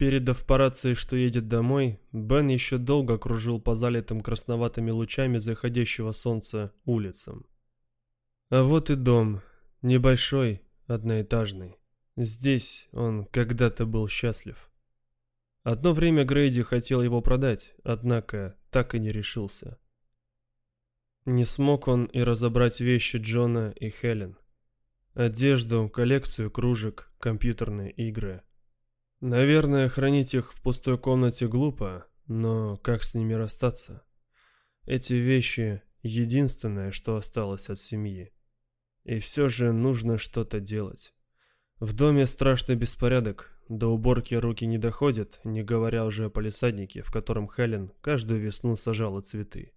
Передав по рации, что едет домой, Бен еще долго кружил по залитым красноватыми лучами заходящего солнца улицам. А вот и дом. Небольшой, одноэтажный. Здесь он когда-то был счастлив. Одно время Грейди хотел его продать, однако так и не решился. Не смог он и разобрать вещи Джона и Хелен. Одежду, коллекцию кружек, компьютерные игры – Наверное, хранить их в пустой комнате глупо, но как с ними расстаться? Эти вещи — единственное, что осталось от семьи. И все же нужно что-то делать. В доме страшный беспорядок, до уборки руки не доходят, не говоря уже о полисаднике, в котором Хелен каждую весну сажала цветы.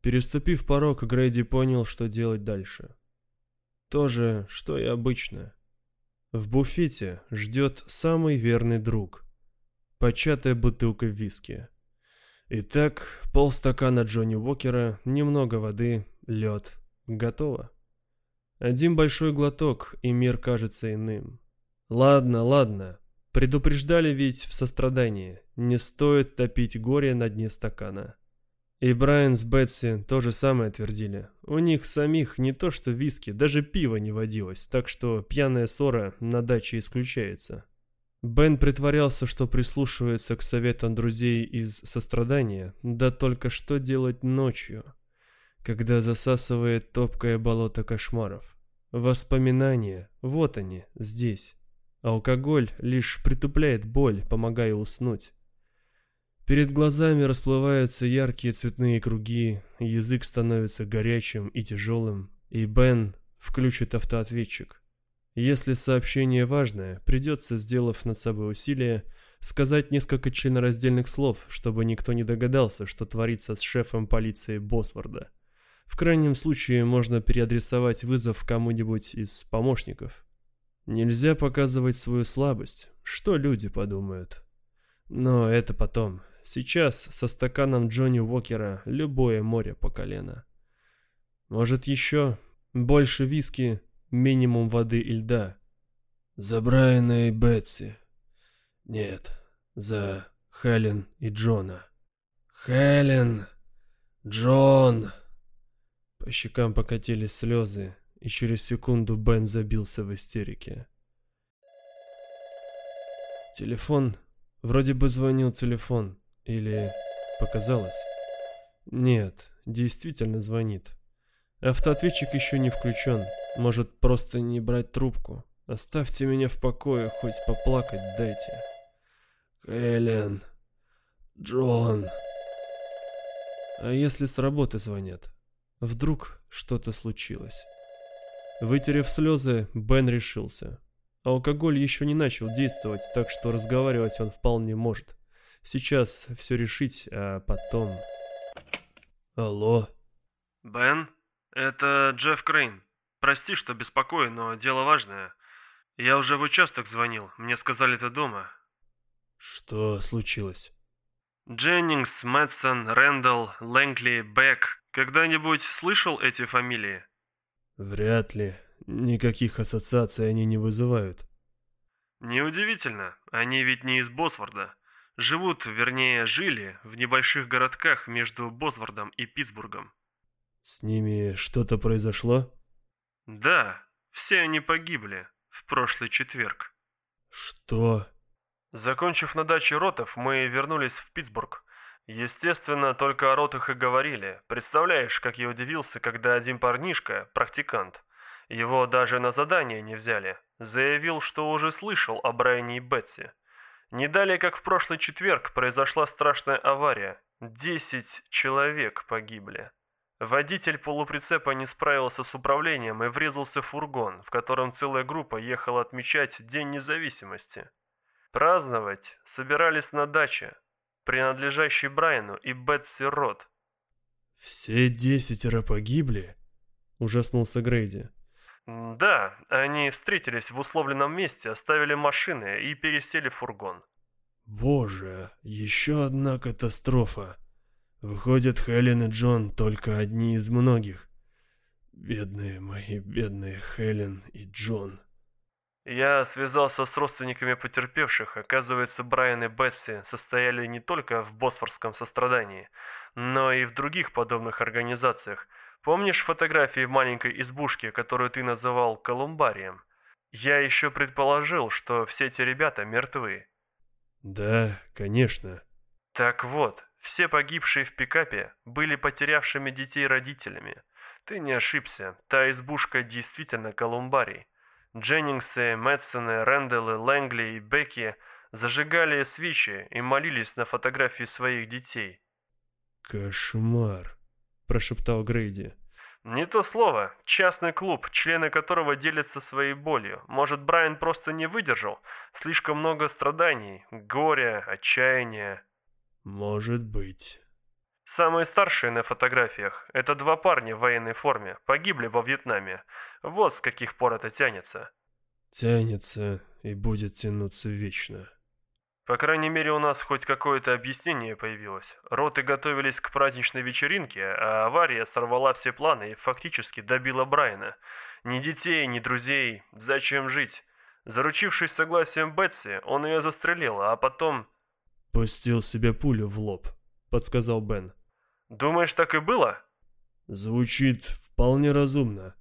Переступив порог, Грейди понял, что делать дальше. То же, что и обычно. В буфете ждет самый верный друг. Початая бутылка виски. Итак, полстакана Джонни Уокера, немного воды, лед. Готово. Один большой глоток, и мир кажется иным. Ладно, ладно. Предупреждали ведь в сострадании. Не стоит топить горе на дне стакана. И Брайан с Бетси то же самое твердили. У них самих не то что виски, даже пива не водилось, так что пьяная ссора на даче исключается. Бен притворялся, что прислушивается к советам друзей из сострадания, да только что делать ночью, когда засасывает топкое болото кошмаров. Воспоминания, вот они, здесь. Алкоголь лишь притупляет боль, помогая уснуть. Перед глазами расплываются яркие цветные круги, язык становится горячим и тяжелым, и Бен включит автоответчик. Если сообщение важное, придется, сделав над собой усилие, сказать несколько членораздельных слов, чтобы никто не догадался, что творится с шефом полиции Босворда. В крайнем случае можно переадресовать вызов кому-нибудь из помощников. Нельзя показывать свою слабость, что люди подумают. Но это потом, Сейчас со стаканом Джонни Уокера любое море по колено. Может еще больше виски, минимум воды и льда. За Брайана и Бетси. Нет, за Хелен и Джона. Хелен, Джон. По щекам покатились слезы, и через секунду Бен забился в истерике. Телефон. Вроде бы звонил телефон. Или показалось? Нет, действительно звонит. Автоответчик еще не включен. Может, просто не брать трубку. Оставьте меня в покое, хоть поплакать дайте. Эллен. Джон. А если с работы звонят? Вдруг что-то случилось? Вытерев слезы, Бен решился. Алкоголь еще не начал действовать, так что разговаривать он вполне может. Сейчас все решить, а потом... Алло? Бен, это Джефф Крейн. Прости, что беспокою, но дело важное. Я уже в участок звонил, мне сказали ты дома. Что случилось? Дженнингс, Мэтсон, Рэндалл, Лэнгли, Бек. Когда-нибудь слышал эти фамилии? Вряд ли. Никаких ассоциаций они не вызывают. Неудивительно, они ведь не из Босфорда. Живут, вернее, жили в небольших городках между Босвордом и Питтсбургом. С ними что-то произошло? Да, все они погибли в прошлый четверг. Что? Закончив на даче ротов, мы вернулись в Питтсбург. Естественно, только о ротах и говорили. Представляешь, как я удивился, когда один парнишка, практикант, его даже на задание не взяли, заявил, что уже слышал о Брайане и Бетси. Не далее, как в прошлый четверг, произошла страшная авария. Десять человек погибли. Водитель полуприцепа не справился с управлением и врезался в фургон, в котором целая группа ехала отмечать День независимости. Праздновать собирались на даче, принадлежащей Брайану и Бетси Рот. «Все десятеро погибли?» – ужаснулся Грейди. Да, они встретились в условленном месте, оставили машины и пересели в фургон. Боже, еще одна катастрофа. Выходит, Хелен и Джон только одни из многих. Бедные мои, бедные Хелен и Джон. Я связался с родственниками потерпевших. Оказывается, Брайан и Бетси состояли не только в Босфорском сострадании, но и в других подобных организациях. Помнишь фотографии в маленькой избушке, которую ты называл Колумбарием? Я еще предположил, что все эти ребята мертвы. Да, конечно. Так вот, все погибшие в пикапе были потерявшими детей родителями. Ты не ошибся, та избушка действительно Колумбарий. Дженнингсы, Мэтсоны, Рэндаллы, Лэнгли и Бекки зажигали свечи и молились на фотографии своих детей. «Кошмар», – прошептал Грейди. «Не то слово. Частный клуб, члены которого делятся своей болью. Может, Брайан просто не выдержал? Слишком много страданий, горя, отчаяния». «Может быть». Самые старшие на фотографиях – это два парня в военной форме, погибли во Вьетнаме. Вот с каких пор это тянется. Тянется и будет тянуться вечно. По крайней мере, у нас хоть какое-то объяснение появилось. Роты готовились к праздничной вечеринке, а авария сорвала все планы и фактически добила Брайана. Ни детей, ни друзей. Зачем жить? Заручившись согласием Бетси, он ее застрелил, а потом... «Пустил себе пулю в лоб», — подсказал Бен. «Думаешь, так и было?» «Звучит вполне разумно».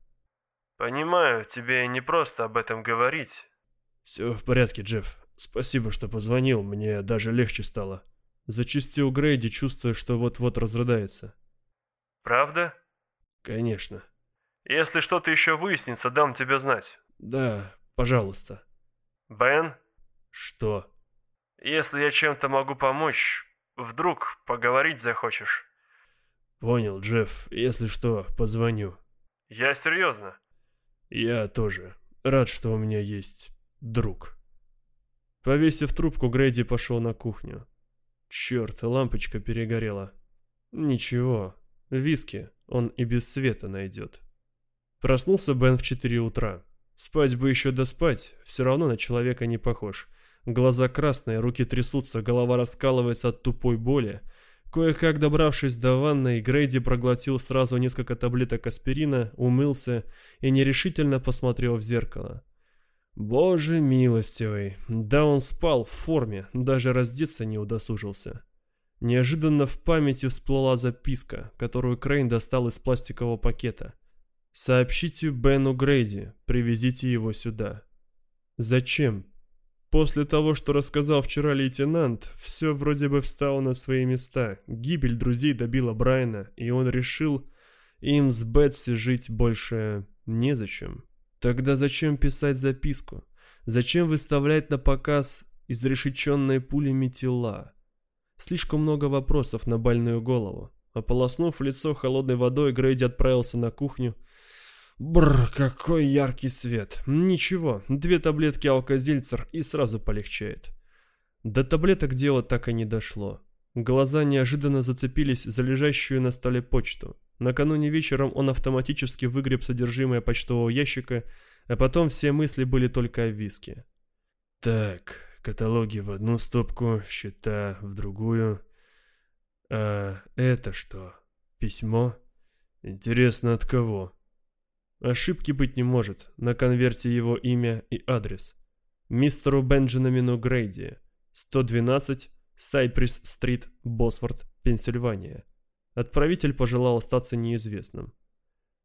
«Понимаю, тебе не просто об этом говорить». «Все в порядке, Джефф. «Спасибо, что позвонил, мне даже легче стало». Зачистил Грейди, чувствуя, что вот-вот разрыдается. «Правда?» «Конечно». «Если что-то еще выяснится, дам тебе знать». «Да, пожалуйста». «Бен?» «Что?» «Если я чем-то могу помочь, вдруг поговорить захочешь». «Понял, Джефф. Если что, позвоню». «Я серьезно». «Я тоже. Рад, что у меня есть друг». Повесив трубку, Грейди пошел на кухню. Черт, лампочка перегорела. Ничего, виски он и без света найдет. Проснулся Бен в 4 утра. Спать бы еще доспать, все равно на человека не похож. Глаза красные, руки трясутся, голова раскалывается от тупой боли. Кое-как добравшись до ванной, Грейди проглотил сразу несколько таблеток аспирина, умылся и нерешительно посмотрел в зеркало. Боже милостивый, да он спал в форме, даже раздеться не удосужился. Неожиданно в памяти всплыла записка, которую Крейн достал из пластикового пакета. «Сообщите Бену Грейди, привезите его сюда». «Зачем?» После того, что рассказал вчера лейтенант, все вроде бы встало на свои места. Гибель друзей добила Брайана, и он решил, им с Бетси жить больше незачем. Тогда зачем писать записку? Зачем выставлять на показ изрешеченные пулями тела? Слишком много вопросов на больную голову. Ополоснув лицо холодной водой, Грейди отправился на кухню. Бррр, какой яркий свет. Ничего, две таблетки алкозельцер и сразу полегчает. До таблеток дело так и не дошло. Глаза неожиданно зацепились за лежащую на столе почту. Накануне вечером он автоматически выгреб содержимое почтового ящика, а потом все мысли были только о виске. Так, каталоги в одну стопку, счета в другую. А это что? Письмо? Интересно, от кого? Ошибки быть не может. На конверте его имя и адрес. Мистеру Бенджамину Грейди, 112 Сайприс-стрит, Босфорд, Пенсильвания. Отправитель пожелал остаться неизвестным.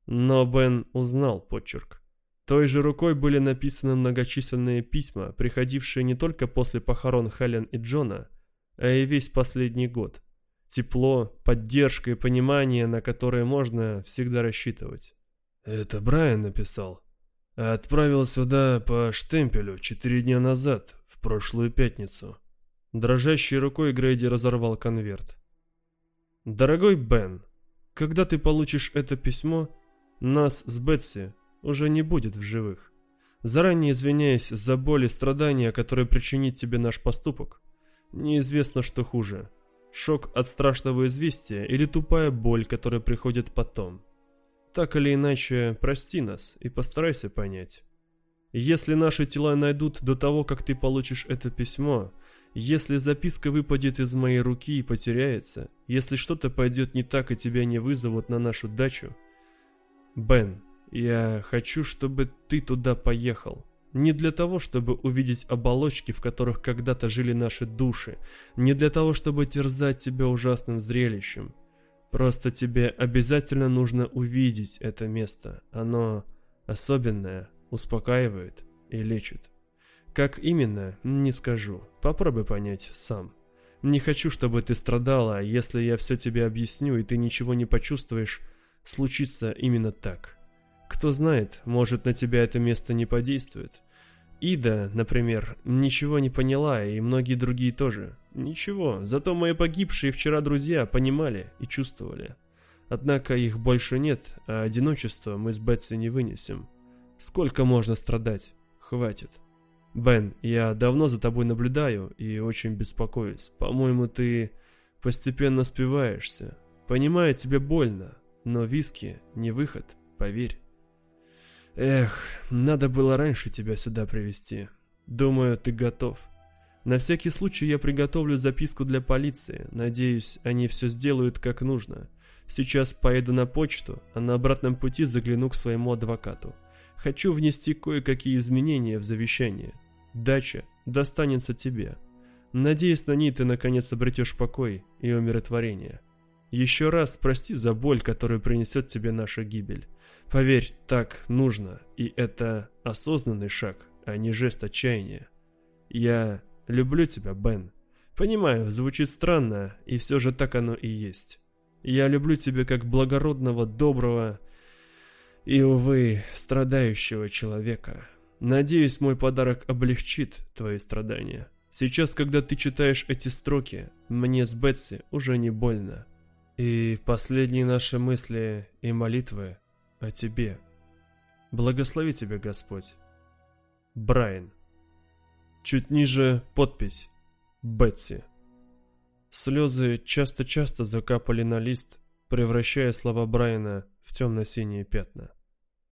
Но Бен узнал почерк. Той же рукой были написаны многочисленные письма, приходившие не только после похорон Хелен и Джона, а и весь последний год. Тепло, поддержка и понимание, на которое можно всегда рассчитывать. Это Брайан написал. отправил сюда по штемпелю четыре дня назад, в прошлую пятницу. Дрожащей рукой Грейди разорвал конверт. «Дорогой Бен, когда ты получишь это письмо, нас с Бетси уже не будет в живых. Заранее извиняюсь за боль и страдания, которые причинит тебе наш поступок. Неизвестно, что хуже. Шок от страшного известия или тупая боль, которая приходит потом. Так или иначе, прости нас и постарайся понять. Если наши тела найдут до того, как ты получишь это письмо, если записка выпадет из моей руки и потеряется, если что-то пойдет не так и тебя не вызовут на нашу дачу... Бен, я хочу, чтобы ты туда поехал. Не для того, чтобы увидеть оболочки, в которых когда-то жили наши души. Не для того, чтобы терзать тебя ужасным зрелищем. Просто тебе обязательно нужно увидеть это место. Оно особенное, успокаивает и лечит. Как именно, не скажу. Попробуй понять сам. Не хочу, чтобы ты страдала, а если я все тебе объясню, и ты ничего не почувствуешь, случится именно так. Кто знает, может на тебя это место не подействует. Ида, например, ничего не поняла, и многие другие тоже. Ничего, зато мои погибшие вчера друзья понимали и чувствовали. Однако их больше нет, а одиночество мы с Бетси не вынесем. Сколько можно страдать? Хватит. Бен, я давно за тобой наблюдаю и очень беспокоюсь. По-моему, ты постепенно спиваешься. Понимаю, тебе больно, но виски не выход, поверь. Эх, надо было раньше тебя сюда привести. Думаю, ты готов. На всякий случай я приготовлю записку для полиции. Надеюсь, они все сделают как нужно. Сейчас поеду на почту, а на обратном пути загляну к своему адвокату. Хочу внести кое-какие изменения в завещание. Дача достанется тебе. Надеюсь, на ней ты наконец обретешь покой и умиротворение. Еще раз прости за боль, которую принесет тебе наша гибель. Поверь, так нужно, и это осознанный шаг, а не жест отчаяния. Я люблю тебя, Бен. Понимаю, звучит странно, и все же так оно и есть. Я люблю тебя как благородного, доброго и, увы, страдающего человека. Надеюсь, мой подарок облегчит твои страдания. Сейчас, когда ты читаешь эти строки, мне с Бетси уже не больно. И последние наши мысли и молитвы о тебе. Благослови тебя Господь. Брайан. Чуть ниже подпись Бетси. Слезы часто-часто закапали на лист, превращая слова Брайана в темно-синие пятна.